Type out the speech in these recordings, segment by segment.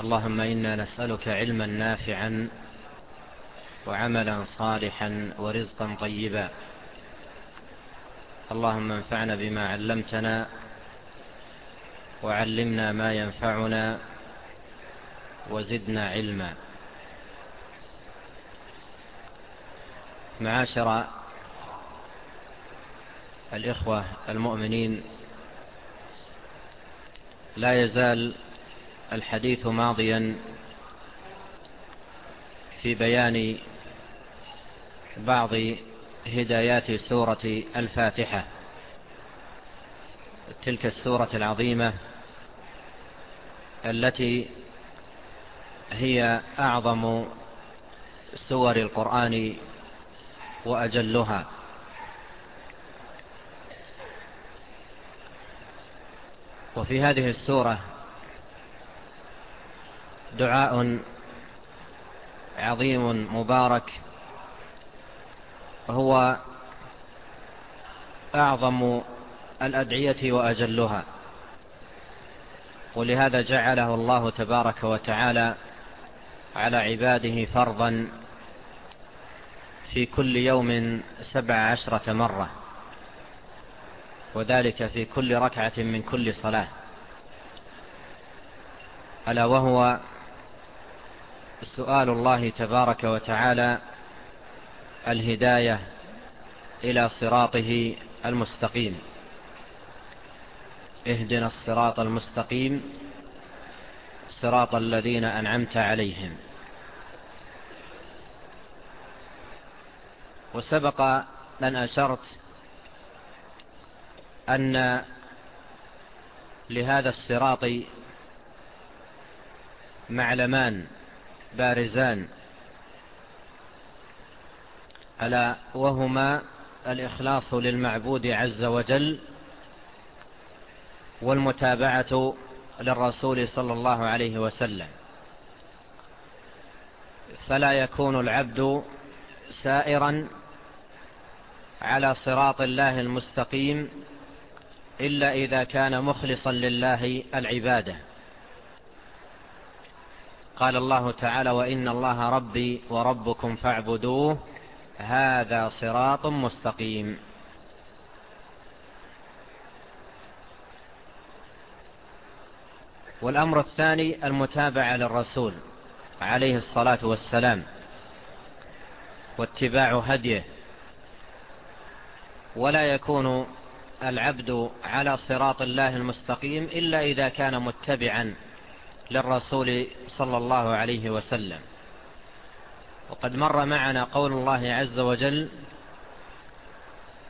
اللهم إنا نسألك علما نافعا وعملا صالحا ورزقا طيبا. اللهم انفعنا بما علمتنا وعلمنا ما ينفعنا وزدنا علما. معاشر الإخوة المؤمنين لا يزال الحديث ماضيا في بيان بعض هدايات سورة الفاتحة. تلك السورة العظيمة التي هي أعظم سور القرآن وأجلها. وفي هذه السورة دعاء عظيم مبارك هو أعظم الأدعية وأجلها. ولهذا جعله الله تبارك وتعالى على عباده فرضا في كل يوم سبع عشرة مرة وذلك في كل ركعة من كل صلاة. ألا وهو سؤال الله تبارك وتعالى الهداية إلى صراطه المستقيم. اهدنا الصراط المستقيم. صراط الذين أنعمت عليهم. وسبق أن أشرت أن لهذا الصراط معلمان. بارزان. ألا وهما الإخلاص للمعبود عز وجل والمتابعة للرسول صلى الله عليه وسلم. فلا يكون العبد سائرا على صراط الله المستقيم إلا إذا كان مخلصا لله العبادة. قال الله تعالى وإن الله ربي وربكم فاعبدوه هذا صراط مستقيم. والأمر الثاني المتابعة للرسول عليه الصلاة والسلام واتباع هديه. ولا يكون العبد على صراط الله المستقيم إلا إذا كان متبعا للرسول صلى الله عليه وسلم. وقد مر معنا قول الله عز وجل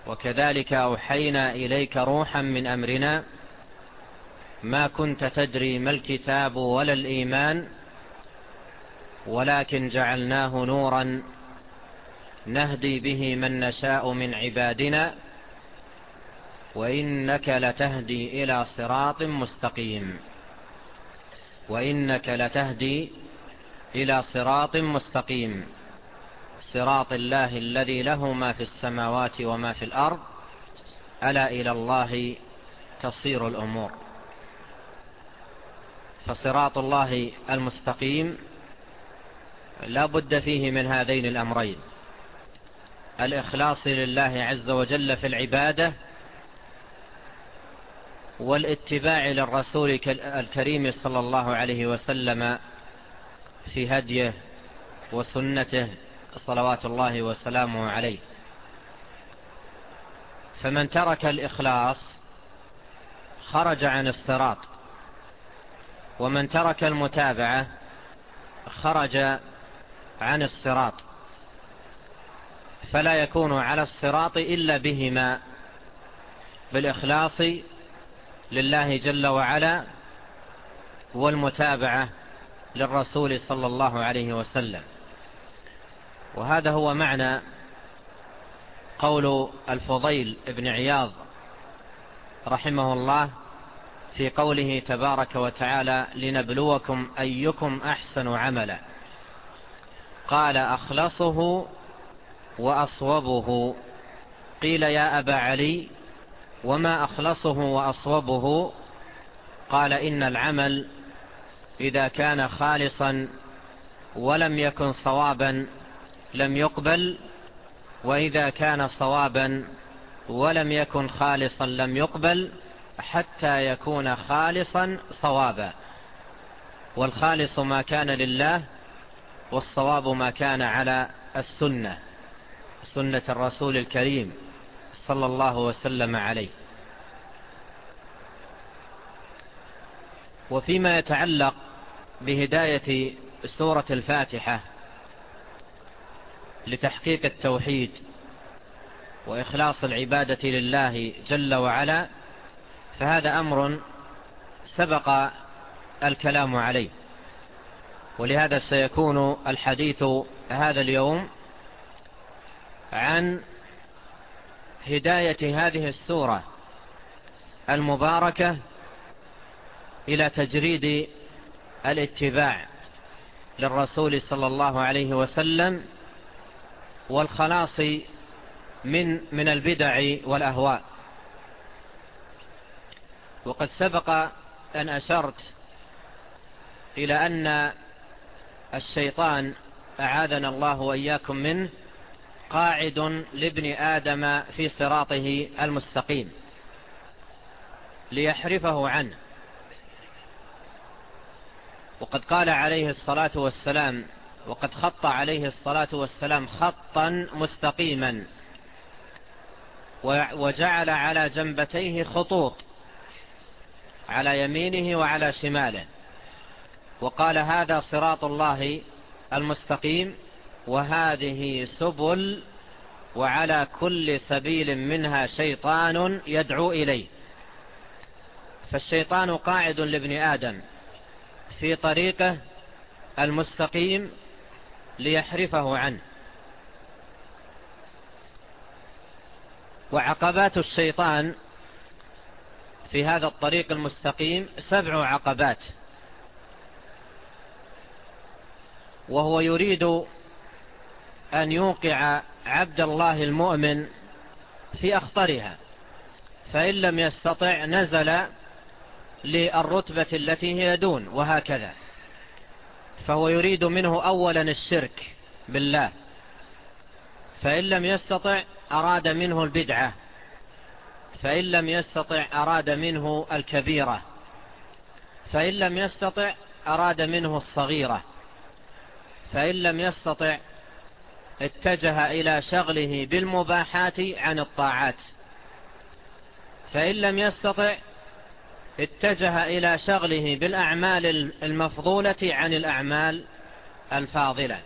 وكذلك أوحينا إليك روحا من أمرنا ما كنت تدري ما الكتاب ولا الإيمان ولكن جعلناه نورا نهدي به من نشاء من عبادنا وإنك لتهدي إلى صراط مستقيم. وإنك لتهدي إلى صراط مستقيم. صراط الله الذي له ما في السماوات وما في الأرض. ألا إلى الله تصير الأمور. فصراط الله المستقيم لا بد فيه من هذين الأمرين. الإخلاص لله عز وجل في العبادة والاتباع للرسول الكريم صلى الله عليه وسلم في هديه وسنته صلوات الله وسلامه عليه. فمن ترك الإخلاص خرج عن الصراط ومن ترك المتابعة خرج عن الصراط. فلا يكون على الصراط إلا بهما بالإخلاص لله جل وعلا والمتابعة للرسول صلى الله عليه وسلم. وهذا هو معنى قول الفضيل ابن عياض رحمه الله في قوله تبارك وتعالى لنبلوكم أيكم أحسن عملا قال أخلصه وأصوبه قيل يا أبا علي وما أخلصه وأصوبه قال إن العمل إذا كان خالصا ولم يكن صوابا لم يقبل وإذا كان صوابا ولم يكن خالصا لم يقبل حتى يكون خالصا صوابا والخالص ما كان لله والصواب ما كان على السنة سنة الرسول الكريم صلى الله وسلم عليه. وفيما يتعلق بهداية سورة الفاتحة لتحقيق التوحيد وإخلاص العبادة لله جل وعلا فهذا أمر سبق الكلام عليه. ولهذا سيكون الحديث هذا اليوم عن هداية هذه السورة المباركة إلى تجريد الاتباع للرسول صلى الله عليه وسلم والخلاص من من البدع والأهواء. وقد سبق أن أشرت إلى أن الشيطان أعاذنا الله وإياكم منه قاعد لابن آدم في صراطه المستقيم. ليحرفه عنه. وقد قال عليه الصلاة والسلام وقد خط عليه الصلاة والسلام خطا مستقيما. وجعل على جنبتيه خطوط. على يمينه وعلى شماله. وقال هذا صراط الله المستقيم. وهذه سبل وعلى كل سبيل منها شيطان يدعو إليه. فالشيطان قاعد لابن آدم في طريقه المستقيم ليحرفه عنه. وعقبات الشيطان في هذا الطريق المستقيم سبع عقبات. وهو يريد أن يوقع عبد الله المؤمن في أخطرها فإن لم يستطع نزل للرتبة التي هي دون وهكذا. فهو يريد منه أولا الشرك بالله. فإن لم يستطع أراد منه البدعة. فإن لم يستطع أراد منه الكبيرة. فإن لم يستطع أراد منه الصغيرة. فإن لم يستطع اتجه إلى شغله بالمباحات عن الطاعات. فإن لم يستطع اتجه إلى شغله بالأعمال المفضولة عن الأعمال الفاضلة.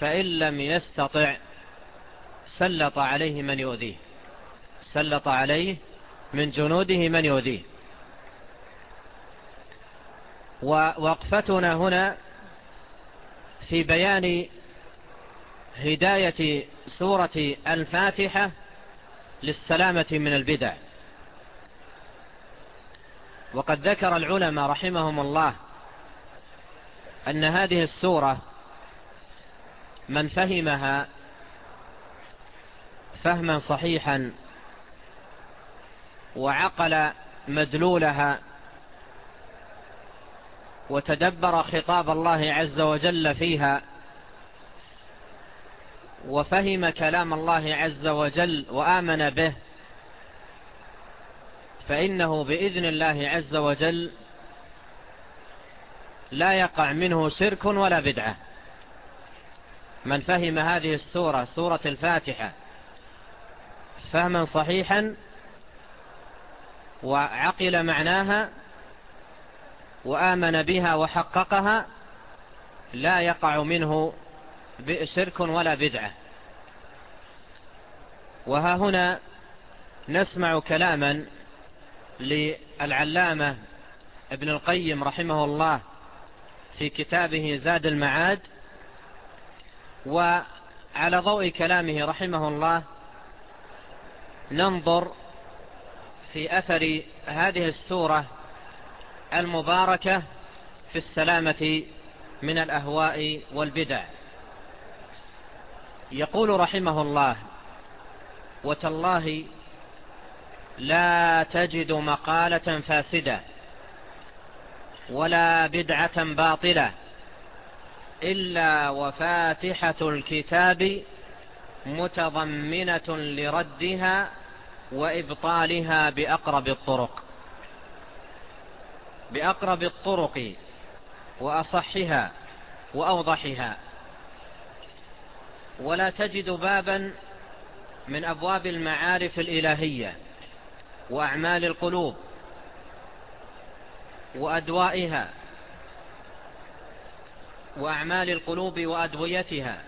فإن لم يستطع سلط عليه من يؤذيه. سلط عليه من جنوده من يؤذيه. ووقفتنا هنا في بيان هداية سورة الفاتحة للسلامة من البدع. وقد ذكر العلماء رحمهم الله أن هذه السورة من فهمها فهما صحيحا وعقل مدلولها وتدبر خطاب الله عز وجل فيها وفهم كلام الله عز وجل وآمن به فإنه بإذن الله عز وجل لا يقع منه شرك ولا بدعة. من فهم هذه السورة سورة الفاتحة فهما صحيحا وعقل معناها وآمن بها وحققها لا يقع منه شرك ولا بدعة. وها هنا نسمع كلاما للعلامة ابن القيم رحمه الله في كتابه زاد المعاد وعلى ضوء كلامه رحمه الله ننظر في أثر هذه السورة المباركة في السلامة من الأهواء والبدع. يقول رحمه الله وتالله لا تجد مقالة فاسدة ولا بدعة باطلة إلا وفاتحة الكتاب متضمنة لردها وإبطالها بأقرب الطرق بأقرب الطرق وأصحها وأوضحها. ولا تجد بابا من أبواب المعارف الإلهية وأعمال القلوب وأدوائها وأعمال القلوب وأدويتها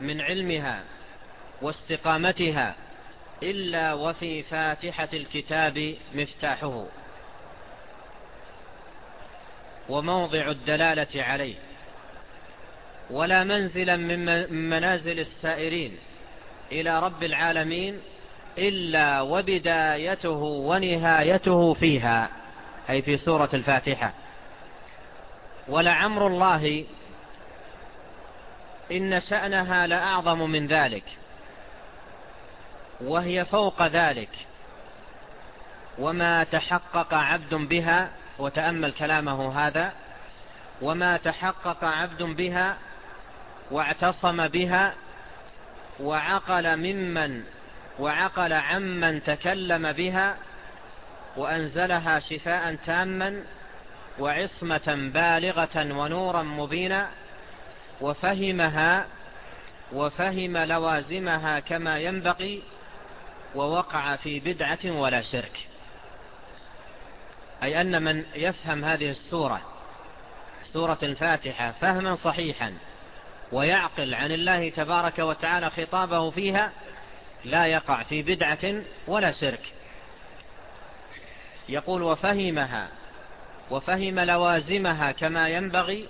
من علمها واستقامتها إلا وفي فاتحة الكتاب مفتاحه وموضع الدلالة عليه ولا منزلا من منازل السائرين إلى رب العالمين إلا وبدايته ونهايته فيها. أي في سورة الفاتحة. ولعمر الله إن شأنها لأعظم من ذلك. وهي فوق ذلك. وما تحقق عبد بها وتأمل كلامه هذا. وما تحقق عبد بها واعتصم بها وعقل ممن وعقل عمن تكلم بها وأنزلها شفاء تاما وعصمة بالغة ونورا مبينا وفهمها وفهم لوازمها كما ينبغي ووقع في بدعة ولا شرك. أي أن من يفهم هذه السورة سورة الفاتحة فهما صحيحا. ويعقل عن الله تبارك وتعالى خطابه فيها لا يقع في بدعة ولا سرك يقول وفهمها وفهم لوازمها كما ينبغي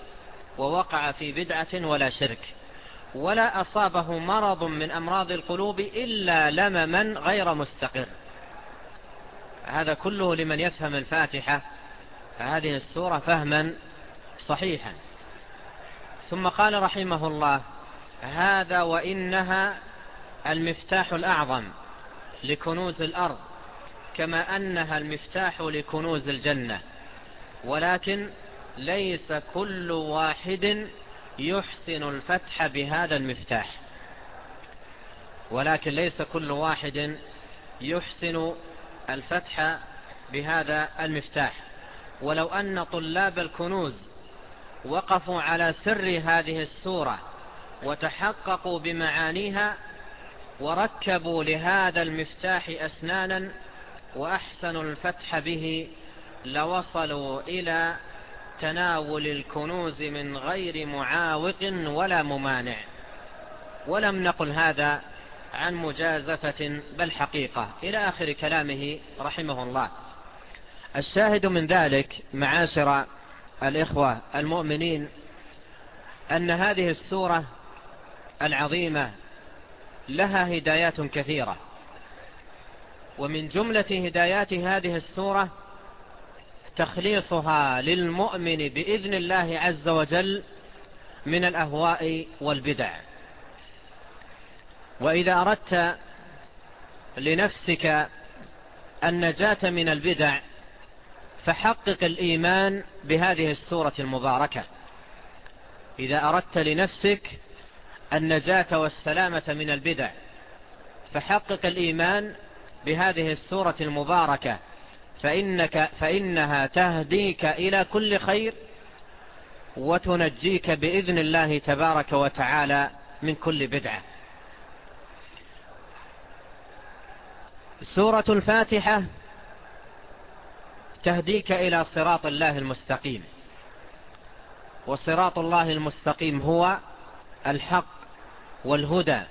ووقع في بدعة ولا شرك. ولا أصابه مرض من أمراض القلوب إلا لمما غير مستقر. هذا كله لمن يفهم الفاتحة. فهذه السورة فهما صحيحا. ثم قال رحمه الله هذا وإنها المفتاح الأعظم لكنوز الأرض كما أنها المفتاح لكنوز الجنة ولكن ليس كل واحد يحسن الفتح بهذا المفتاح ولكن ليس كل واحد يحسن الفتح بهذا المفتاح. ولو أن طلاب الكنوز وقفوا على سر هذه السورة وتحققوا بمعانيها وركبوا لهذا المفتاح أسنانا وأحسنوا الفتح به لوصلوا إلى تناول الكنوز من غير معاوق ولا ممانع. ولم نقل هذا عن مجازفة بل حقيقة. إلى آخر كلامه رحمه الله. الشاهد من ذلك معاشر الإخوة المؤمنين أن هذه السورة العظيمة لها هدايات كثيرة. ومن جملة هدايات هذه السورة تخليصها للمؤمن بإذن الله عز وجل من الأهواء والبدع. وإذا أردت لنفسك النجاة من البدع فحقق الإيمان بهذه السورة المباركة. إذا أردت لنفسك النجاة والسلامة من البدع فحقق الإيمان بهذه السورة المباركة. فإنك فإنها تهديك إلى كل خير وتنجيك بإذن الله تبارك وتعالى من كل بدعة. سورة الفاتحة تهديك إلى صراط الله المستقيم. وصراط الله المستقيم هو الحق والهدى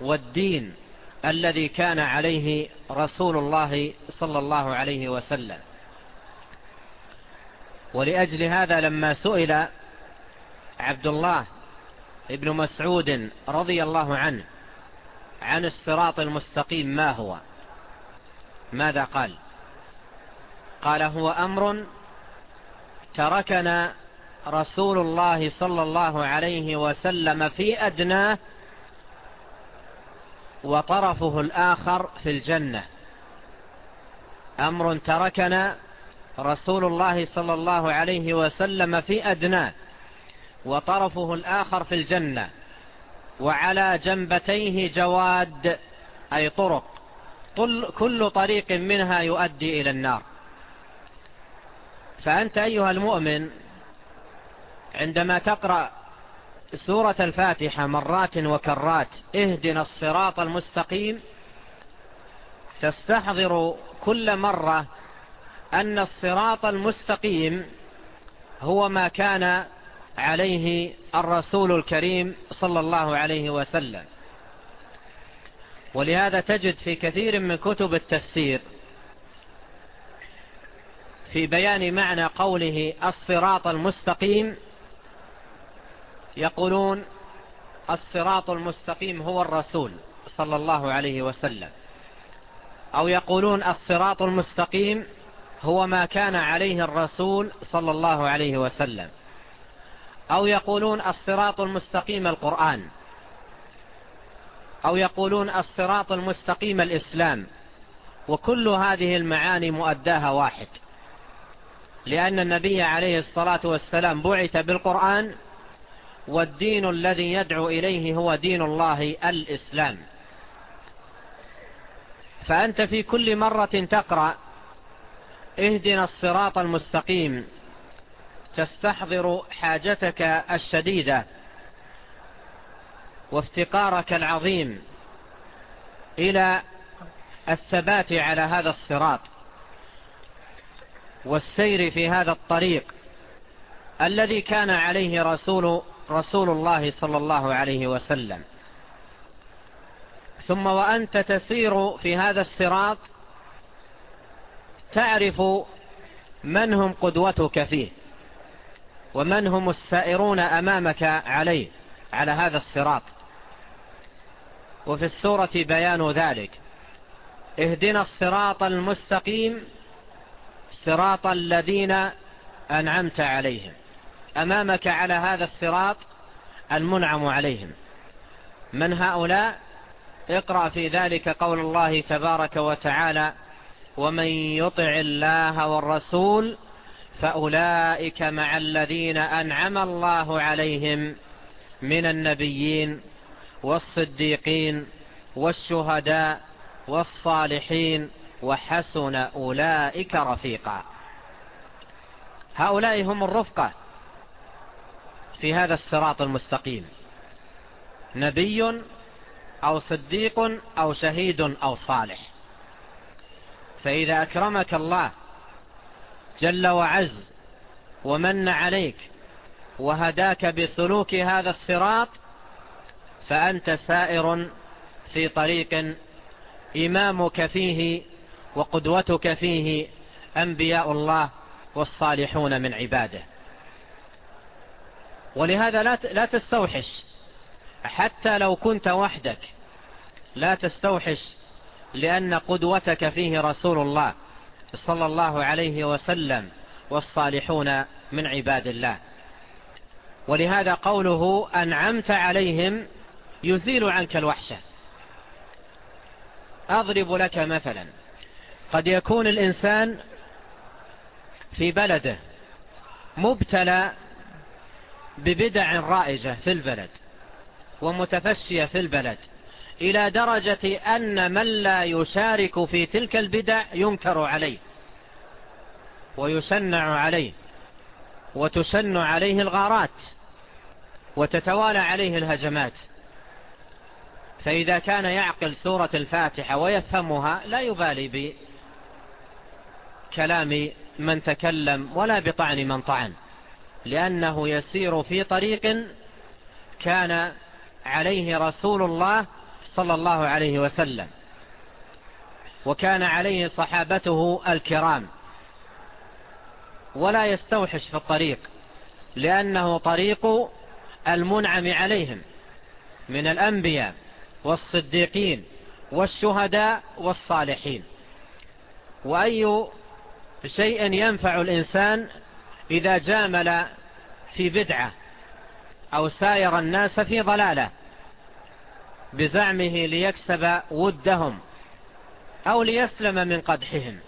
والدين الذي كان عليه رسول الله صلى الله عليه وسلم. ولأجل هذا لما سئل عبد الله ابن مسعود رضي الله عنه عن الصراط المستقيم ما هو؟ ماذا قال؟ قال هو أمر تركنا رسول الله صلى الله عليه وسلم في أدناه وطرفه الآخر في الجنة. أمر تركنا رسول الله صلى الله عليه وسلم في أدناه وطرفه الآخر في الجنة. وعلى جنبتيه جواد أي طرق. كل طريق منها يؤدي إلى النار. فأنت أيها المؤمن عندما تقرأ سورة الفاتحة مرات وكرات اهدنا الصراط المستقيم تستحضر كل مرة أن الصراط المستقيم هو ما كان عليه الرسول الكريم صلى الله عليه وسلم. ولهذا تجد في كثير من كتب التفسير في بيان معنى قوله الصراط المستقيم يقولون الصراط المستقيم هو الرسول صلى الله عليه وسلم. أو يقولون الصراط المستقيم هو ما كان عليه الرسول صلى الله عليه وسلم. أو يقولون الصراط المستقيم القرآن. أو يقولون الصراط المستقيم الإسلام. وكل هذه المعاني مؤداها واحد. لأن النبي عليه الصلاة والسلام بعث بالقرآن والدين الذي يدعو إليه هو دين الله الإسلام. فأنت في كل مرة تقرأ اهدنا الصراط المستقيم تستحضر حاجتك الشديدة وافتقارك العظيم إلى الثبات على هذا الصراط. والسير في هذا الطريق الذي كان عليه رسول, رسول الله صلى الله عليه وسلم. ثم وأنت تسير في هذا الصراط تعرف من هم قدوتك فيه ومن هم السائرون أمامك عليه على هذا الصراط. وفي السورة بيان ذلك. اهدنا الصراط المستقيم صراط الذين أنعمت عليهم. أمامك على هذا الصراط المنعم عليهم. من هؤلاء؟ اقرأ في ذلك قول الله تبارك وتعالى ومن يطع الله والرسول فأولئك مع الذين أنعم الله عليهم من النبيين والصديقين والشهداء والصالحين وحسن أولئك رفيقا. هؤلاء هم الرفقة في هذا الصراط المستقيم. نبي أو صديق أو شهيد أو صالح. فإذا أكرمك الله جل وعز ومن عليك وهداك بسلوك هذا الصراط فأنت سائر في طريق إمامك فيه وقدوتك فيه أنبياء الله والصالحون من عباده. ولهذا لا تستوحش. حتى لو كنت وحدك لا تستوحش لأن قدوتك فيه رسول الله صلى الله عليه وسلم والصالحون من عباد الله. ولهذا قوله أنعمت عليهم يزيل عنك الوحشة. أضرب لك مثلا. قد يكون الإنسان في بلده مبتلى ببدع رائجة في البلد ومتفشية في البلد إلى درجة أن من لا يشارك في تلك البدع ينكر عليه ويسنع عليه وتسن عليه الغارات وتتوالى عليه الهجمات فإذا كان يعقل سورة الفاتحة ويفهمها لا يبالي كلام من تكلم ولا بطعن من طعن لأنه يسير في طريق كان عليه رسول الله صلى الله عليه وسلم وكان عليه صحابته الكرام ولا يستوحش في الطريق لأنه طريق المنعم عليهم من الأنبياء والصديقين والشهداء والصالحين وأي شيء ينفع الإنسان إذا جامل في بدعة أو ساير الناس في ضلالة بزعمه ليكسب ودهم أو ليسلم من قدحهم.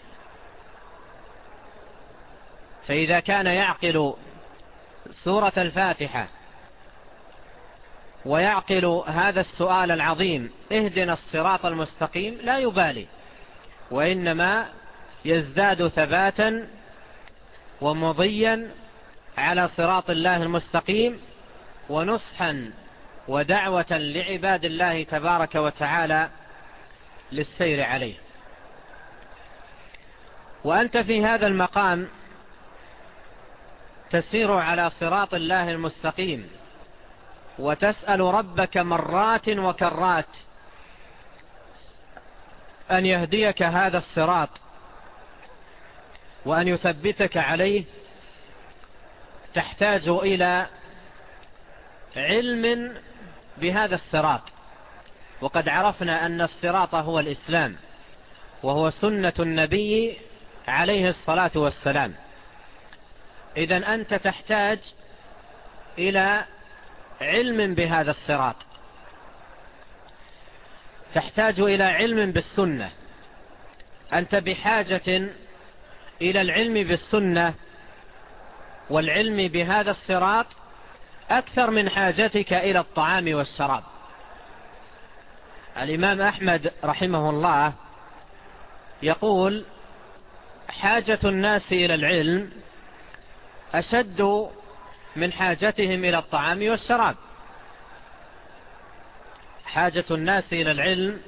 فإذا كان يعقل سورة الفاتحة ويعقل هذا السؤال العظيم اهدنا الصراط المستقيم لا يبالي وإنما يزداد ثباتا ومضيا على صراط الله المستقيم ونصحا ودعوة لعباد الله تبارك وتعالى للسير عليه. وأنت في هذا المقام تسير على صراط الله المستقيم وتسأل ربك مرات وكرات أن يهديك هذا الصراط وأن يثبتك عليه تحتاج إلى علم بهذا الصراط. وقد عرفنا أن الصراط هو الإسلام وهو سنة النبي عليه الصلاة والسلام. إذن أنت تحتاج إلى علم بهذا الصراط. تحتاج إلى علم بالسنة. أنت بحاجة إلى العلم بالسنة والعلم بهذا الصراط أكثر من حاجتك إلى الطعام والشراب. الإمام أحمد رحمه الله يقول حاجة الناس إلى العلم أشد من حاجتهم إلى الطعام والشراب. حاجة الناس إلى العلم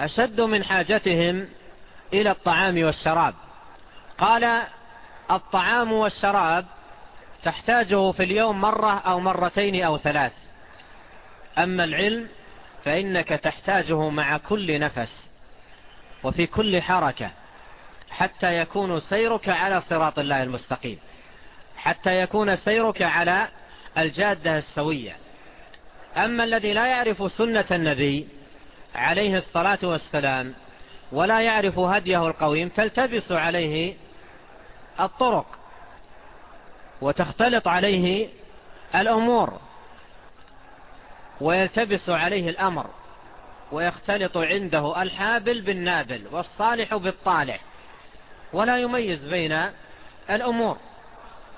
أشد من حاجتهم إلى الطعام والشراب. قال الطعام والشراب تحتاجه في اليوم مرة أو مرتين أو ثلاث. أما العلم فإنك تحتاجه مع كل نفس وفي كل حركة حتى يكون سيرك على صراط الله المستقيم حتى يكون سيرك على الجادة السوية. أما الذي لا يعرف سنة النبي عليه الصلاة والسلام ولا يعرف هديه القويم تلتبس عليه الطرق وتختلط عليه الأمور ويلتبس عليه الأمر ويختلط عنده الحابل بالنابل والصالح بالطالح ولا يميز بين الأمور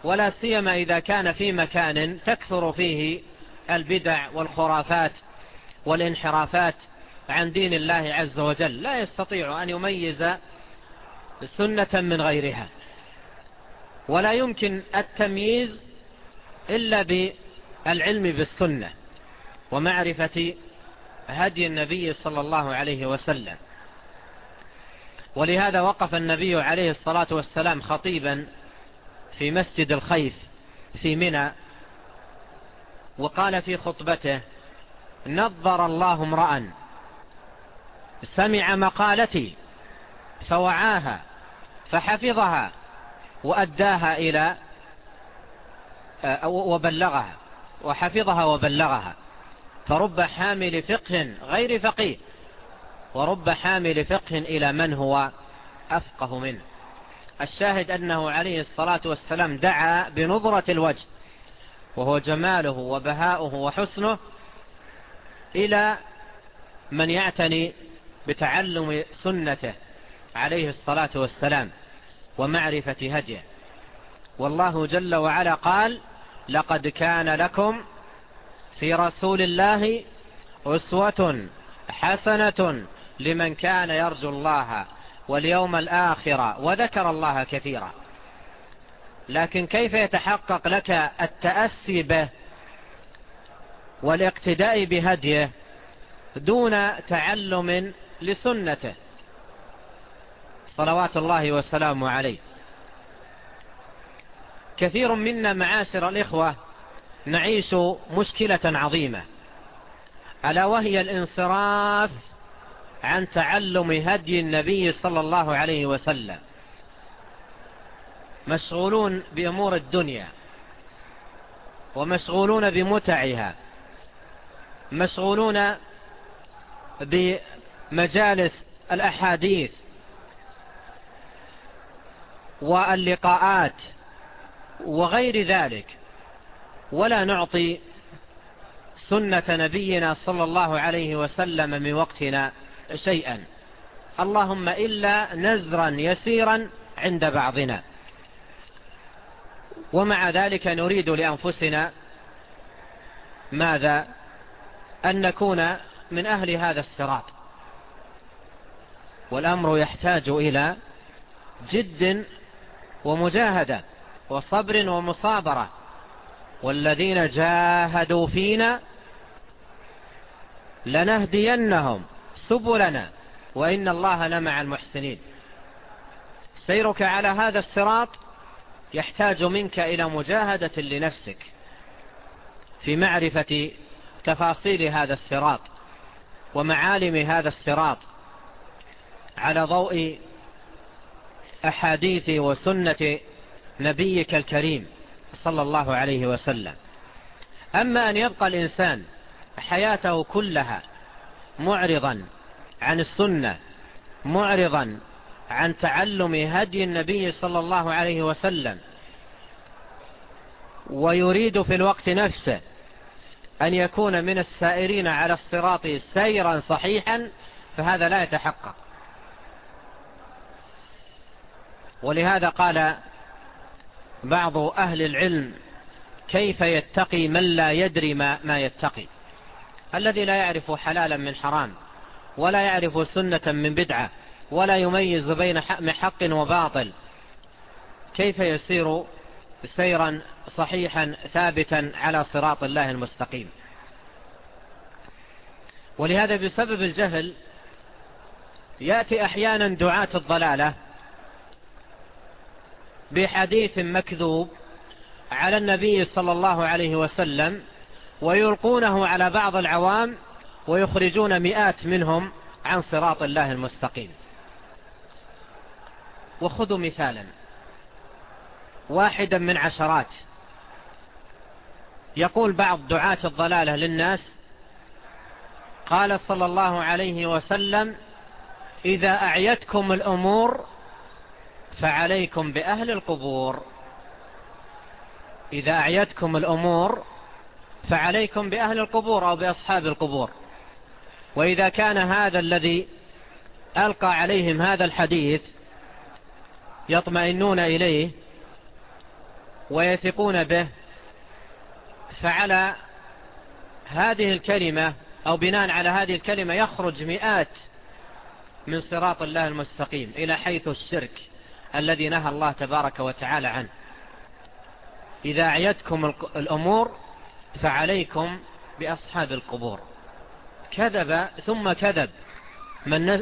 ولا سيما إذا كان في مكان تكثر فيه البدع والخرافات والانحرافات عن دين الله عز وجل. لا يستطيع أن يميز سنة من غيرها. ولا يمكن التمييز إلا بالعلم بالسنة ومعرفة هدي النبي صلى الله عليه وسلم. ولهذا وقف النبي عليه الصلاة والسلام خطيبا في مسجد الخيف في منى وقال في خطبته نظر الله امرأ سمع مقالتي فوعاها فحفظها وأداها إلى آه، وبلغها وحفظها وبلغها. فرب حامل فقه غير فقيه ورب حامل فقه إلى من هو أفقه منه. الشاهد أنه عليه الصلاة والسلام دعا بنظرة الوجه وهو جماله وبهاؤه وحسنه إلى من يعتني بتعلم سنته عليه الصلاة والسلام. ومعرفة هديه. والله جل وعلا قال لقد كان لكم في رسول الله أسوة حسنة لمن كان يرجو الله واليوم الآخرة وذكر الله كثيرا. لكن كيف يتحقق لك التأسي به والاقتداء بهديه دون تعلم لسنته؟ صلوات الله وسلامه عليه. كثير منا معاشر الإخوة نعيش مشكلة عظيمة. ألا وهي الانصراف عن تعلم هدي النبي صلى الله عليه وسلم. مشغولون بأمور الدنيا. ومشغولون بمتعها. مشغولون بمجالس الأحاديث. واللقاءات وغير ذلك. ولا نعطي سنة نبينا صلى الله عليه وسلم من وقتنا شيئا. اللهم إلا نزرا يسيرا عند بعضنا. ومع ذلك نريد لأنفسنا ماذا؟ أن نكون من أهل هذا الصراط. والأمر يحتاج إلى جد ومجاهدة وصبر ومصابرة والذين جاهدوا فينا لنهدينهم سبلنا وإن الله لمع المحسنين. سيرك على هذا الصراط يحتاج منك إلى مجاهدة لنفسك في معرفة تفاصيل هذا الصراط ومعالم هذا الصراط على ضوء أحاديث وسنة نبيك الكريم صلى الله عليه وسلم. أما أن يبقى الإنسان حياته كلها معرضا عن السنة معرضا عن تعلم هدي النبي صلى الله عليه وسلم ويريد في الوقت نفسه أن يكون من السائرين على الصراط سيرا صحيحا فهذا لا يتحقق. ولهذا قال بعض أهل العلم كيف يتقي من لا يدري ما, ما يتقي الذي لا يعرف حلالا من حرام ولا يعرف سنة من بدعة ولا يميز بين حق وباطل كيف يسير سيرا صحيحا ثابتا على صراط الله المستقيم ولهذا بسبب الجهل يأتي أحيانا دعاة الضلالة بحديث مكذوب على النبي صلى الله عليه وسلم ويلقونه على بعض العوام ويخرجون مئات منهم عن صراط الله المستقيم. وخذوا مثالا. واحدا من عشرات. يقول بعض دعاة الضلالة للناس قال صلى الله عليه وسلم إذا أعيتكم الأمور فعليكم بأهل القبور. إذا أعيتكم الأمور فعليكم بأهل القبور أو بأصحاب القبور. وإذا كان هذا الذي ألقى عليهم هذا الحديث يطمئنون إليه ويثقون به فعلى هذه الكلمة أو بناء على هذه الكلمة يخرج مئات من صراط الله المستقيم إلى حيث الشرك. الذي نهى الله تبارك وتعالى عنه. إذا عيتكم الأمور فعليكم بأصحاب القبور. كذب ثم كذب.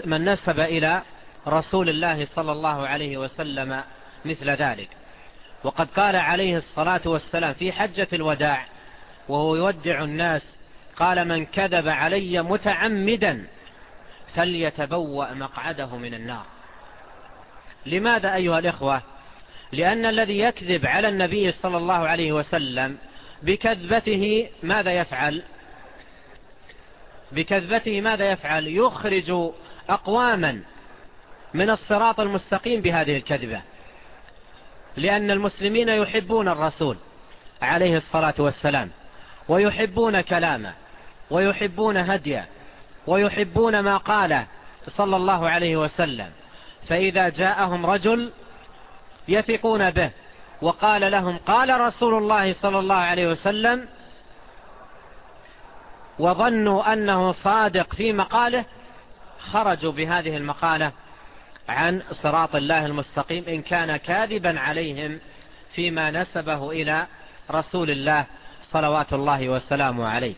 من نسب إلى رسول الله صلى الله عليه وسلم مثل ذلك. وقد قال عليه الصلاة والسلام في حجة الوداع وهو يودع الناس قال من كذب علي متعمدا فليتبوأ مقعده من النار. لماذا أيها الإخوة؟ لأن الذي يكذب على النبي صلى الله عليه وسلم بكذبته ماذا يفعل؟ بكذبته ماذا يفعل؟ يخرج أقواما من الصراط المستقيم بهذه الكذبة. لأن المسلمين يحبون الرسول عليه الصلاة والسلام ويحبون كلامه ويحبون هديه ويحبون ما قاله صلى الله عليه وسلم. فإذا جاءهم رجل يثقون به وقال لهم قال رسول الله صلى الله عليه وسلم وظنوا أنه صادق في مقاله خرجوا بهذه المقالة عن صراط الله المستقيم إن كان كاذبا عليهم فيما نسبه إلى رسول الله صلوات الله وسلامه عليه.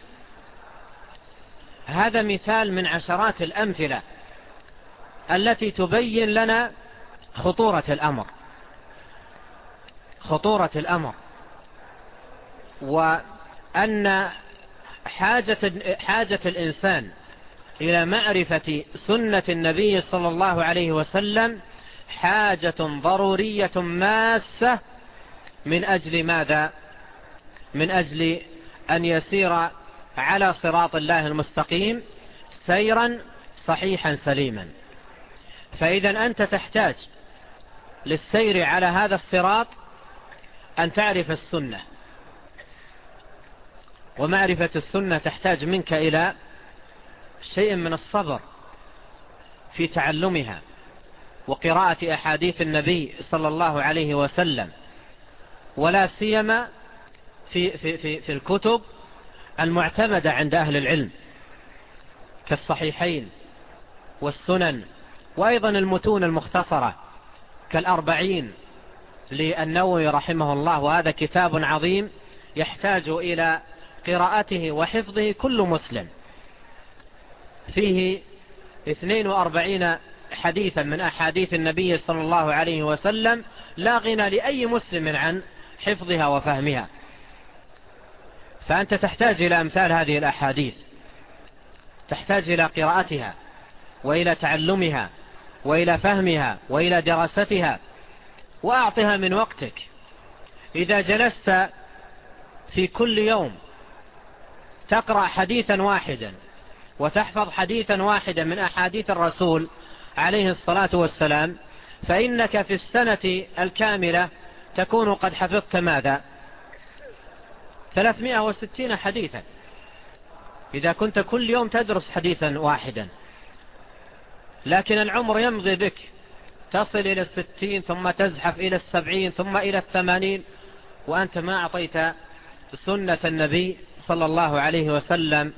هذا مثال من عشرات الأمثلة. التي تبين لنا خطورة الأمر. خطورة الأمر. وأن حاجة, حاجة الإنسان إلى معرفة سنة النبي صلى الله عليه وسلم حاجة ضرورية ماسة من أجل ماذا؟ من أجل أن يسير على صراط الله المستقيم سيرا صحيحا سليما. فإذا أنت تحتاج للسير على هذا الصراط أن تعرف السنة. ومعرفة السنة تحتاج منك إلى شيء من الصبر في تعلمها وقراءة أحاديث النبي صلى الله عليه وسلم ولا سيما في, في, في, في الكتب المعتمدة عند أهل العلم كالصحيحين والسنن وأيضا المتون المختصرة كالأربعين للنووي رحمه الله وهذا كتاب عظيم يحتاج إلى قراءته وحفظه كل مسلم. فيه 42 حديثا من أحاديث النبي صلى الله عليه وسلم لا غنى لأي مسلم عن حفظها وفهمها. فأنت تحتاج إلى أمثال هذه الأحاديث تحتاج إلى قراءتها وإلى تعلمها. وإلى فهمها وإلى دراستها وأعطها من وقتك. إذا جلست في كل يوم تقرأ حديثا واحدا وتحفظ حديثا واحدا من أحاديث الرسول عليه الصلاة والسلام فإنك في السنة الكاملة تكون قد حفظت ماذا؟ 360 حديثا. إذا كنت كل يوم تدرس حديثا واحدا. لكن العمر يمضي بك. تصل إلى الستين ثم تزحف إلى السبعين ثم إلى الثمانين وأنت ما أعطيت سنة النبي صلى الله عليه وسلم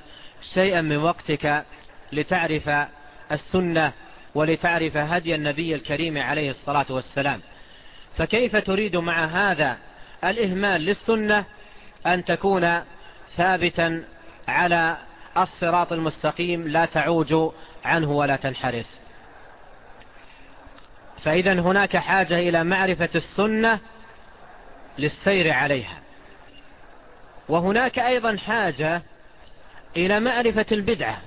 شيئا من وقتك لتعرف السنة ولتعرف هدي النبي الكريم عليه الصلاة والسلام. فكيف تريد مع هذا الإهمال للسنة أن تكون ثابتا على الصراط المستقيم لا تعوج عنه ولا تنحرف؟ فإذا هناك حاجة إلى معرفة السنة للسير عليها. وهناك أيضا حاجة إلى معرفة البدعة.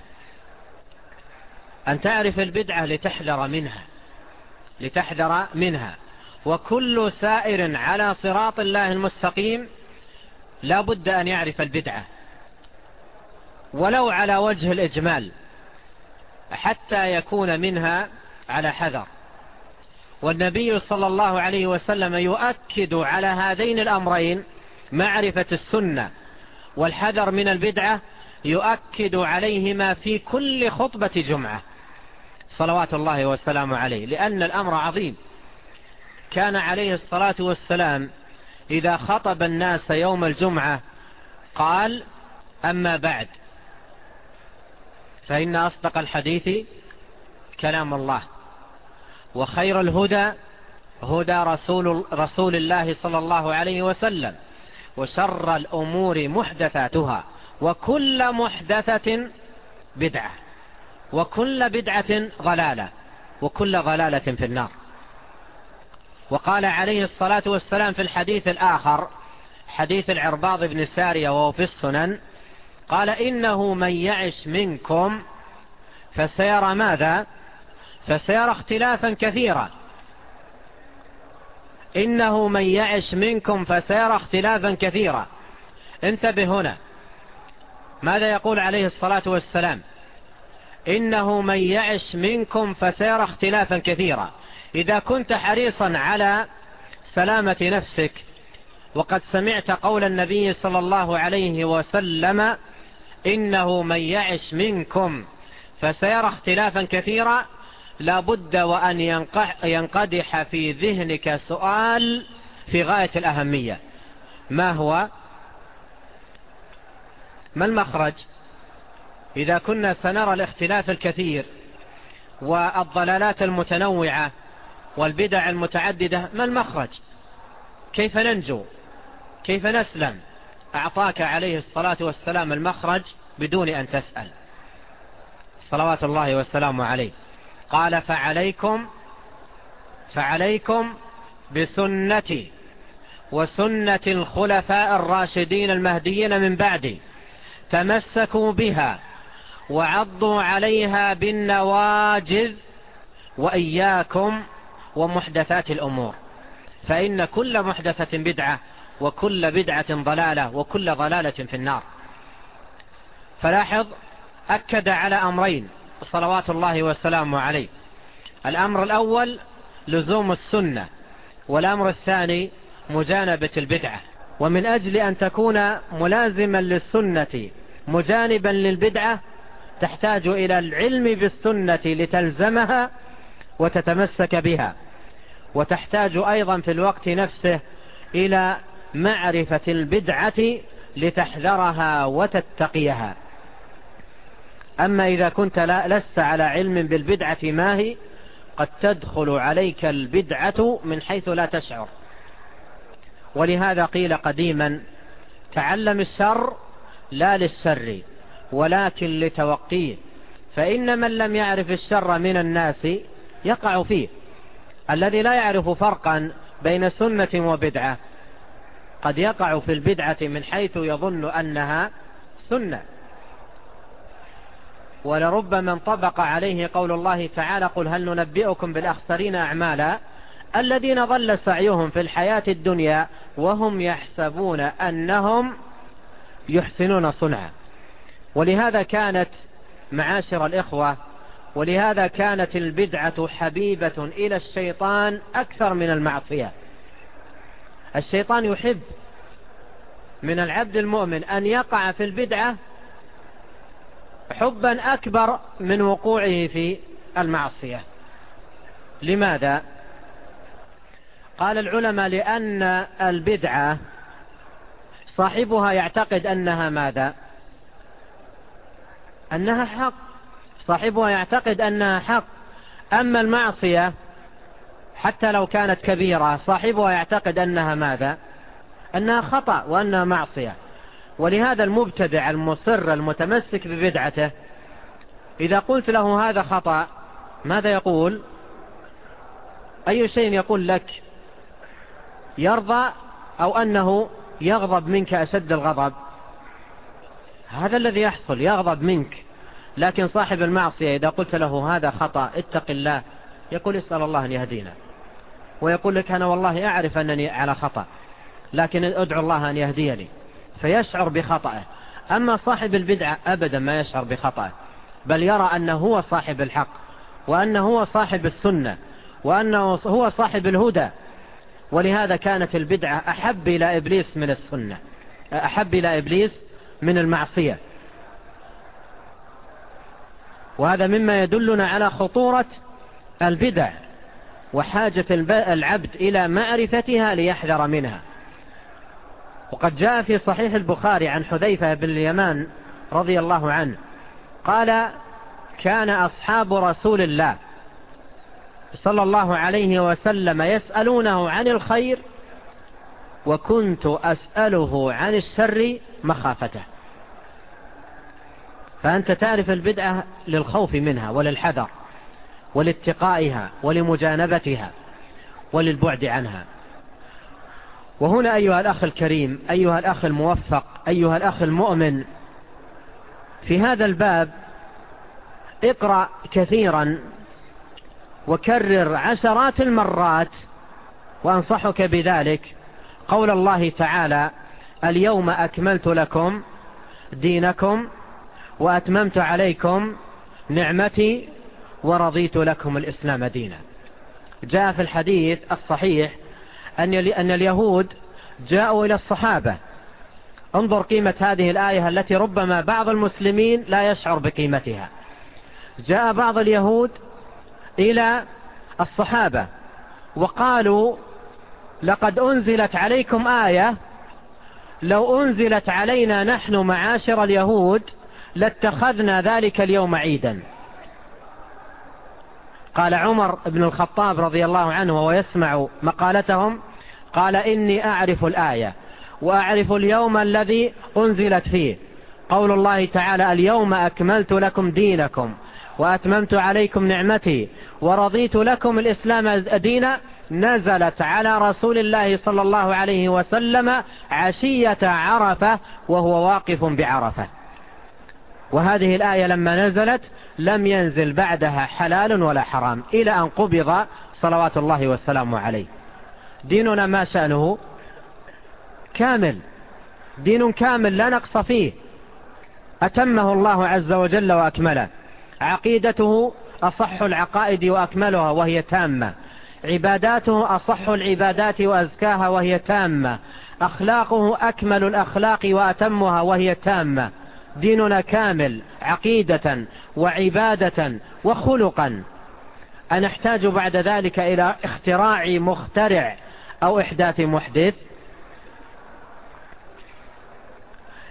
أن تعرف البدعة لتحذر منها. لتحذر منها. وكل سائر على صراط الله المستقيم لا بد أن يعرف البدعة. ولو على وجه الإجمال. حتى يكون منها على حذر. والنبي صلى الله عليه وسلم يؤكد على هذين الأمرين معرفة السنة والحذر من البدعة يؤكد عليهما في كل خطبة جمعة. صلوات الله والسلام عليه. لأن الأمر عظيم. كان عليه الصلاة والسلام إذا خطب الناس يوم الجمعة قال أما بعد. فإن أصدق الحديث كلام الله. وخير الهدى هدى رسول, رسول الله صلى الله عليه وسلم وشر الأمور محدثاتها وكل محدثة بدعة وكل بدعة غلالة وكل غلالة في النار وقال عليه الصلاة والسلام في الحديث الآخر حديث العرباض بن سارية وهو في السنن قال إنه من يعش منكم فسيرى ماذا؟ فسيرى اختلافا كثيرا. إنه من يعش منكم فسيرى اختلافا كثيرا. انتبه هنا. ماذا يقول عليه الصلاة والسلام؟ إنه من يعش منكم فسيرى اختلافا كثيرا. إذا كنت حريصا على سلامة نفسك وقد سمعت قول النبي صلى الله عليه وسلم إنه من يعش منكم فسيرى اختلافا كثيرا لابد وأن ينقدح في ذهنك سؤال في غاية الأهمية. ما هو؟ ما المخرج؟ إذا كنا سنرى الاختلاف الكثير والضلالات المتنوعة والبدع المتعددة ما المخرج؟ كيف ننجو؟ كيف نسلم؟ أعطاك عليه الصلاة والسلام المخرج بدون أن تسأل. صلوات الله والسلام عليه. قال فعليكم فعليكم بسنتي وسنة الخلفاء الراشدين المهديين من بعدي تمسكوا بها وعضوا عليها بالنواجذ وإياكم ومحدثات الأمور. فإن كل محدثة بدعة وكل بدعة ضلالة وكل ضلالة في النار. فلاحظ أكد على أمرين. صلوات الله والسلام عليه. الأمر الأول لزوم السنة والأمر الثاني مجانبة البدعة. ومن أجل أن تكون ملازما للسنة مجانبا للبدعة تحتاج إلى العلم بالسنة لتلزمها وتتمسك بها. وتحتاج أيضا في الوقت نفسه إلى معرفة البدعة لتحذرها وتتقيها. أما إذا كنت لا لست على علم بالبدعة ما هي قد تدخل عليك البدعة من حيث لا تشعر. ولهذا قيل قديما تعلم السر لا للسر ولكن لتوقيه. فإن من لم يعرف الشر من الناس يقع فيه. الذي لا يعرف فرقا بين سنة وبدعة قد يقع في البدعة من حيث يظن أنها سنة. ولربما انطبق عليه قول الله تعالى قل هل ننبئكم بالأخسرين أعمالا الذين ضل سعيهم في الحياة الدنيا وهم يحسبون أنهم يحسنون صنعا ولهذا كانت معاشر الإخوة ولهذا كانت البدعة حبيبة إلى الشيطان أكثر من المعصية الشيطان يحب من العبد المؤمن أن يقع في البدعة حبا أكبر من وقوعه في المعصية لماذا؟ قال العلماء لأن البدعة صاحبها يعتقد أنها ماذا؟ أنها حق صاحبها يعتقد أنها حق أما المعصية حتى لو كانت كبيرة صاحبها يعتقد أنها ماذا؟ أنها خطأ وأنها معصية ولهذا المبتدع المصر المتمسك ببدعته إذا قلت له هذا خطأ ماذا يقول؟ أي شيء يقول لك؟ يرضى أو أنه يغضب منك أشد الغضب؟ هذا الذي يحصل يغضب منك. لكن صاحب المعصية إذا قلت له هذا خطأ اتق الله يقول اسأل الله أن يهدينا. ويقول لك أنا والله أعرف أنني على خطأ لكن أدعو الله أن يهديني. فيشعر بخطأه. أما صاحب البدعة أبدا ما يشعر بخطأه بل يرى أنه هو صاحب الحق وأنه هو صاحب السنة وأنه هو صاحب الهدى. ولهذا كانت البدعة أحب إلى إبليس من السنة أحب إلى إبليس من المعصية. وهذا مما يدلنا على خطورة البدع وحاجة العبد إلى معرفتها ليحذر منها. وقد جاء في صحيح البخاري عن حذيفة بن اليمان رضي الله عنه قال كان أصحاب رسول الله صلى الله عليه وسلم يسألونه عن الخير وكنت أسأله عن الشر مخافته. فأنت تعرف البدعة للخوف منها وللحذر ولاتقائها ولمجانبتها وللبعد عنها. وهنا أيها الأخ الكريم أيها الأخ الموفق أيها الأخ المؤمن في هذا الباب اقرأ كثيرا وكرر عشرات المرات وأنصحك بذلك. قول الله تعالى اليوم أكملت لكم دينكم وأتممت عليكم نعمتي ورضيت لكم الإسلام دينا. جاء في الحديث الصحيح أن اليهود جاءوا إلى الصحابة. انظر قيمة هذه الآية التي ربما بعض المسلمين لا يشعر بقيمتها. جاء بعض اليهود إلى الصحابة وقالوا لقد أنزلت عليكم آية لو أنزلت علينا نحن معاشر اليهود لاتخذنا ذلك اليوم عيدا. قال عمر بن الخطاب رضي الله عنه وهو يسمع مقالتهم قال إني أعرف الآية وأعرف اليوم الذي أنزلت فيه. قول الله تعالى اليوم أكملت لكم دينكم وأتممت عليكم نعمتي ورضيت لكم الإسلام دينا نزلت على رسول الله صلى الله عليه وسلم عشية عرفة وهو واقف بعرفة. وهذه الآية لما نزلت لم ينزل بعدها حلال ولا حرام إلى أن قبض صلوات الله والسلام عليه. ديننا ما شأنه؟ كامل. دين كامل لا نقص فيه. أتمه الله عز وجل وأكمله. عقيدته أصح العقائد وأكملها وهي تامة. عباداته أصح العبادات وأزكاها وهي تامة. أخلاقه أكمل الأخلاق وأتمها وهي تامة. ديننا كامل عقيدة وعبادة وخلقا. أنحتاج بعد ذلك إلى اختراع مخترع أو إحداث محدث؟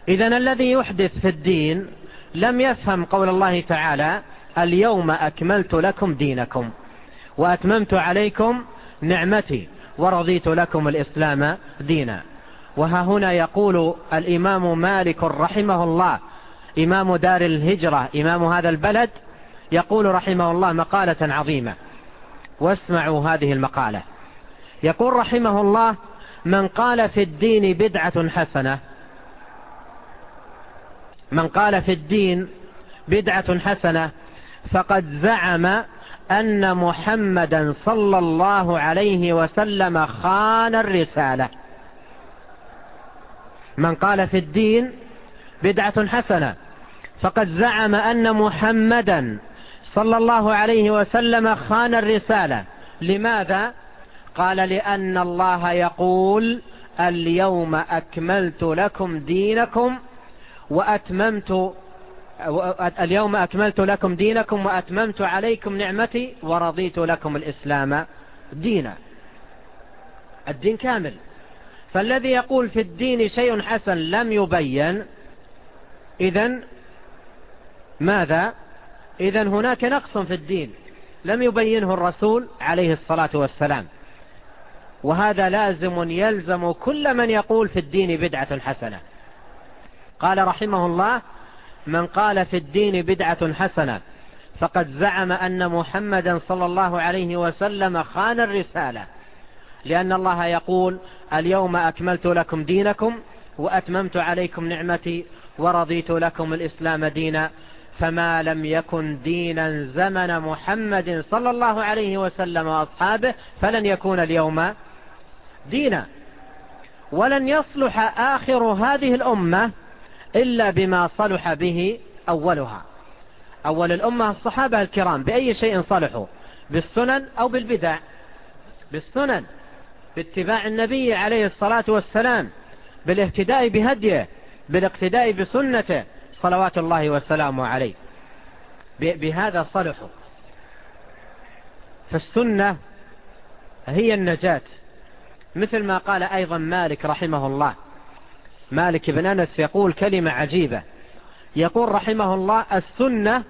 إذن الذي يحدث في الدين لم يفهم قول الله تعالى اليوم أكملت لكم دينكم وأتممت عليكم نعمتي ورضيت لكم الإسلام دينا. وها هنا يقول الإمام مالك رحمه الله إمام دار الهجرة إمام هذا البلد يقول رحمه الله مقالة عظيمة. واسمعوا هذه المقالة. يقول رحمه الله من قال في الدين بدعة حسنة من قال في الدين بدعة حسنة فقد زعم أن محمدا صلى الله عليه وسلم خان الرسالة. من قال في الدين بدعة حسنة فقد زعم أن محمدا صلى الله عليه وسلم خان الرسالة. لماذا؟ قال لأن الله يقول اليوم أكملت لكم دينكم وأتممت اليوم أكملت لكم دينكم وأتممت عليكم نعمتي ورضيت لكم الإسلام دينا. الدين كامل. فالذي يقول في الدين شيء حسن لم يبين إذن ماذا؟ إذن هناك نقص في الدين. لم يبينه الرسول عليه الصلاة والسلام. وهذا لازم يلزم كل من يقول في الدين بدعة حسنة. قال رحمه الله من قال في الدين بدعة حسنة فقد زعم أن محمدا صلى الله عليه وسلم خان الرسالة. لأن الله يقول اليوم أكملت لكم دينكم وأتممت عليكم نعمتي ورضيت لكم الإسلام دينا فما لم يكن دينا زمن محمد صلى الله عليه وسلم وأصحابه فلن يكون اليوم دينا ولن يصلح آخر هذه الأمة إلا بما صلح به أولها أول الأمة الصحابة الكرام بأي شيء صلحوا بالسنن أو بالبدع بالسنن باتباع النبي عليه الصلاة والسلام بالاهتداء بهديه بالاقتداء بسنته صلوات الله والسلام عليه. بهذا صلحه فالسنة هي النجاة. مثل ما قال أيضا مالك رحمه الله. مالك بن أنس يقول كلمة عجيبة. يقول رحمه الله السنة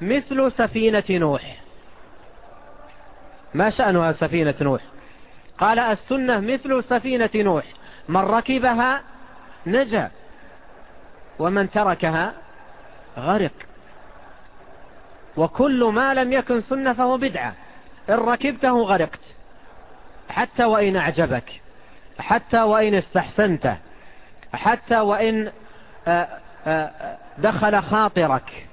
مثل سفينة نوح. ما شأنها سفينة نوح؟ قال السنة مثل سفينة نوح. من ركبها نجا ومن تركها غرق. وكل ما لم يكن سنة فهو بدعة. إن ركبته غرقت. حتى وإن أعجبك. حتى وإن استحسنته حتى وإن آه، آه، آه، دخل خاطرك.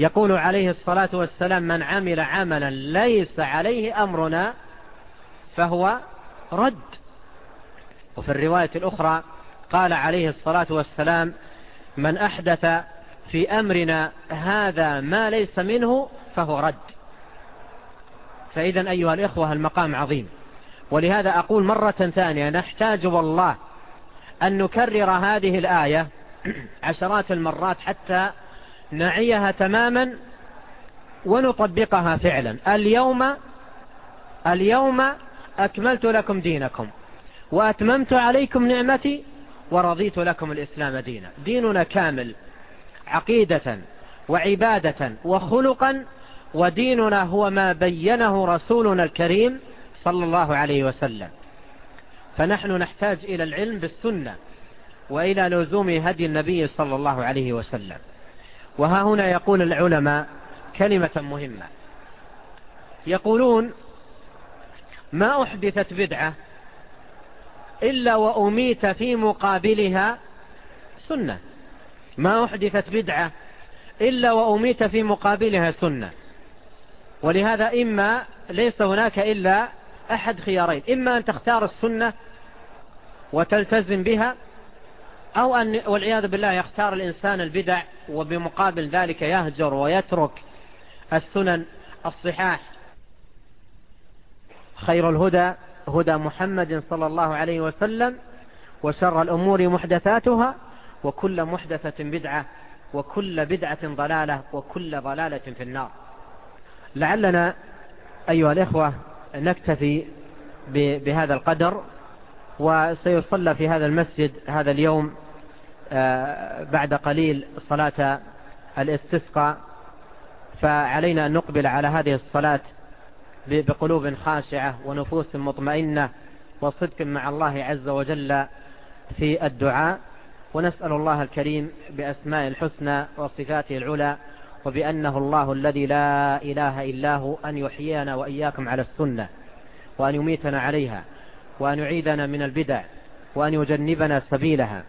يقول عليه الصلاة والسلام من عمل عملا ليس عليه أمرنا فهو رد. وفي الرواية الأخرى قال عليه الصلاة والسلام من أحدث في أمرنا هذا ما ليس منه فهو رد. فإذا أيها الإخوة المقام عظيم. ولهذا أقول مرة ثانية نحتاج والله أن نكرر هذه الآية عشرات المرات حتى نعيها تماما ونطبقها فعلا. اليوم اليوم أكملت لكم دينكم وأتممت عليكم نعمتي ورضيت لكم الإسلام دينا. ديننا كامل عقيدة وعبادة وخلقا وديننا هو ما بينه رسولنا الكريم صلى الله عليه وسلم. فنحن نحتاج إلى العلم بالسنة وإلى لزوم هدي النبي صلى الله عليه وسلم. وها هنا يقول العلماء كلمة مهمة. يقولون ما أحدثت بدعة إلا وأميت في مقابلها سنة. ما أحدثت بدعة إلا وأميت في مقابلها سنة. ولهذا إما ليس هناك إلا أحد خيارين. إما أن تختار السنة وتلتزم بها أو أن والعياذ بالله يختار الإنسان البدع وبمقابل ذلك يهجر ويترك السنن الصحاح. خير الهدى هدى محمد صلى الله عليه وسلم وشر الأمور محدثاتها وكل محدثة بدعة وكل بدعة ضلالة وكل ضلالة في النار. لعلنا أيها الإخوة نكتفي بهذا القدر وسيصلى في هذا المسجد هذا اليوم آه، بعد قليل صلاة الاستسقاء. فعلينا أن نقبل على هذه الصلاة بقلوب خاشعة ونفوس مطمئنة وصدق مع الله عز وجل في الدعاء. ونسأل الله الكريم بأسماء الحسنى وصفاته العلى وبأنه الله الذي لا إله إلا هو أن يحيينا وإياكم على السنة وأن يميتنا عليها. وأن يعيدنا من البدع وأن يجنبنا سبيلها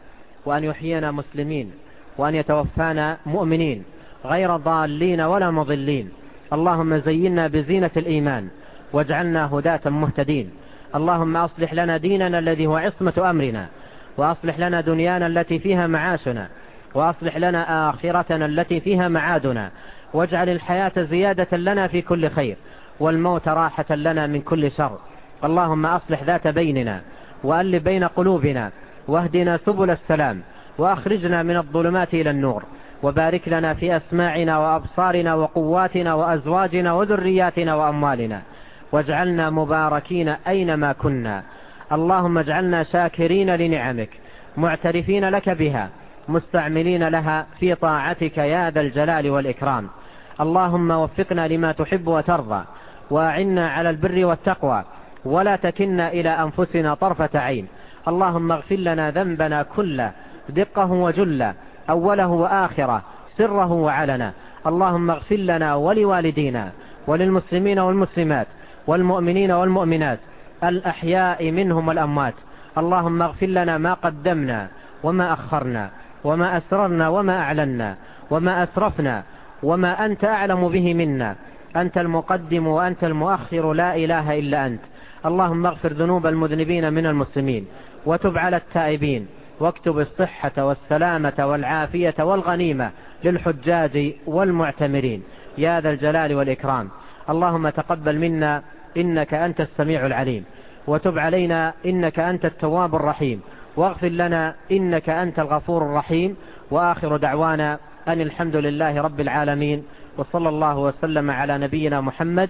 وأن يحيينا مسلمين وأن يتوفانا مؤمنين غير ضالين ولا مضلين. اللهم زينا بزينة الإيمان واجعلنا هداة مهتدين. اللهم أصلح لنا ديننا الذي هو عصمة أمرنا وأصلح لنا دنيانا التي فيها معاشنا وأصلح لنا آخرتنا التي فيها معادنا. واجعل الحياة زيادة لنا في كل خير والموت راحة لنا من كل شر. اللهم أصلح ذات بيننا وألب بين قلوبنا واهدنا سبل السلام وأخرجنا من الظلمات إلى النور وبارك لنا في أسماعنا وأبصارنا وقواتنا وأزواجنا وذرياتنا وأموالنا واجعلنا مباركين أينما كنا اللهم اجعلنا شاكرين لنعمك معترفين لك بها مستعملين لها في طاعتك يا ذا الجلال والإكرام اللهم وفقنا لما تحب وترضى وأعنا على البر والتقوى ولا تكن إلى أنفسنا طرفة عين. اللهم اغفر لنا ذنبنا كله دقه وجله أوله وآخره سره وعلنا اللهم اغفر لنا ولوالدينا وللمسلمين والمسلمات والمؤمنين والمؤمنات الأحياء منهم والأموات. اللهم اغفر لنا ما قدمنا وما أخرنا وما أسررنا وما أعلنا وما أسرفنا وما أنت أعلم به منا. أنت المقدم وأنت المؤخر لا إله إلا أنت. اللهم اغفر ذنوب المذنبين من المسلمين وتب على التائبين واكتب الصحة والسلامة والعافية والغنيمة للحجاج والمعتمرين. يا ذا الجلال والإكرام. اللهم تقبل منا إنك أنت السميع العليم. وتب علينا إنك أنت التواب الرحيم. واغفر لنا إنك أنت الغفور الرحيم. وآخر دعوانا أن الحمد لله رب العالمين. وصلى الله وسلم على نبينا محمد